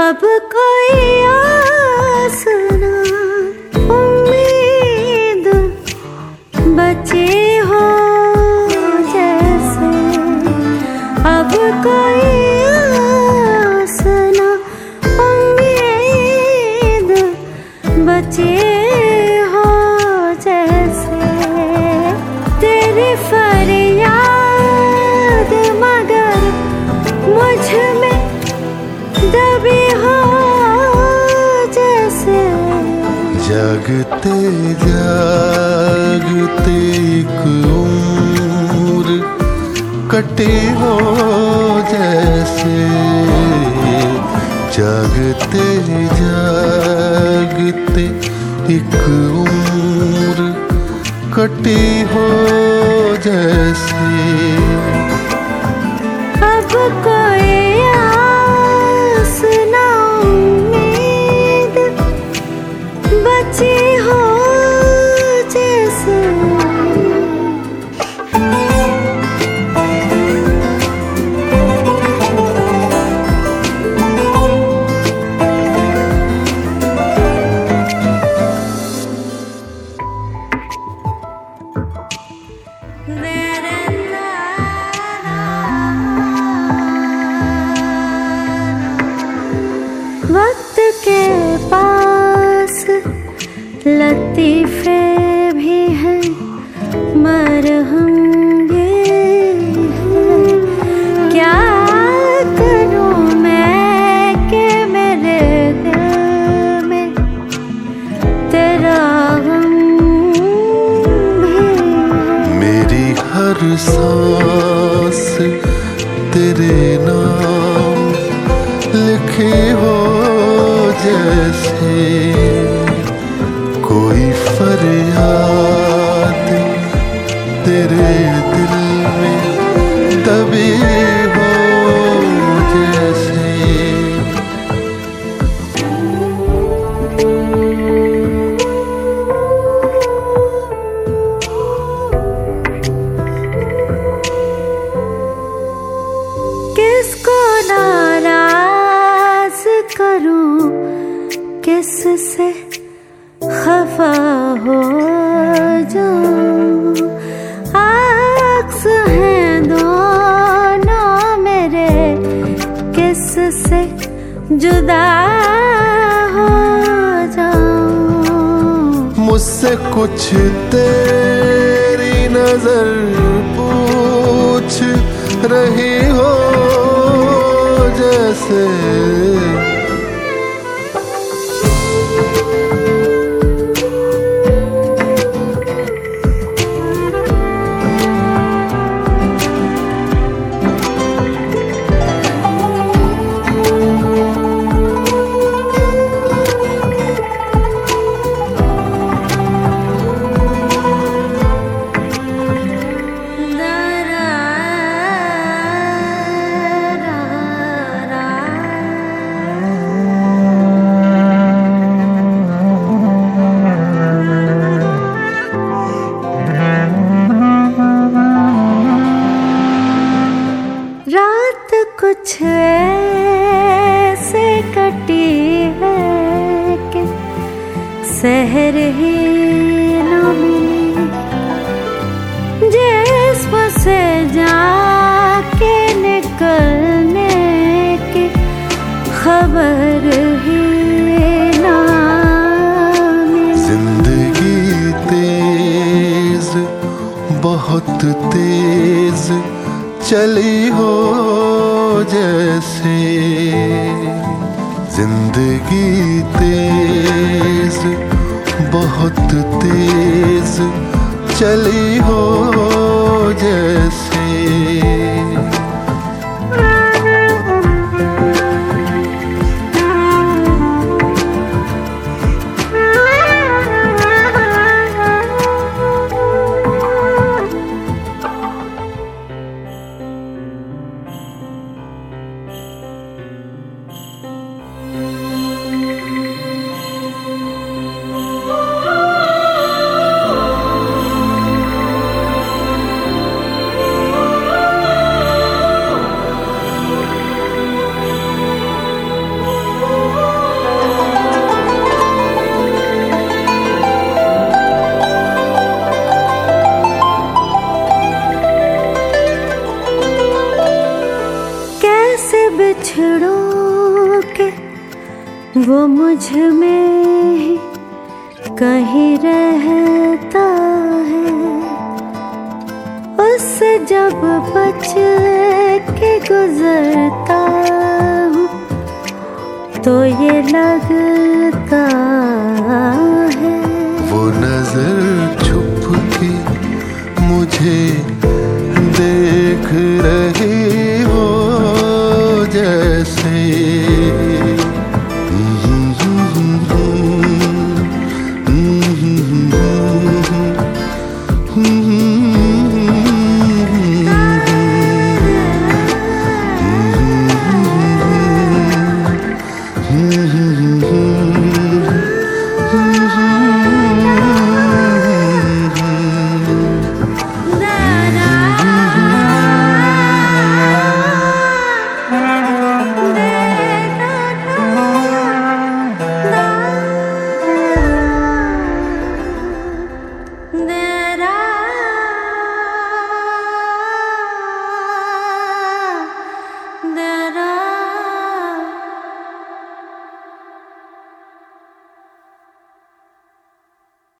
अब कोई आसना उम्मीद बचे हो जैसे। अब कोई उम्मीद बचे हो जैसे। फरियाद मगर मुझमें दबी हो जैसे। जगते जागते एक उम्र कटे हो जैसे। जागते जागते एक उम्र कटी हो जैसे। अब कोई हर सांस तेरे नाम लिखे हो जैसे कोई फरियाद तेरे मुझसे कुछ तेरी नज़र पूछ रही हो जैसे सहर ही न मिली जिसम से जाके निकलने की खबर ही बहुत तेज चली हो जैसे। ज़िंदगी तेज बहुत तेज चली हो जैसे बिछड़ो के वो मुझमें ही कहीं रहता है। उससे जब बच के गुजरता हूँ तो ये लगता है। वो नज़र छुप के मुझे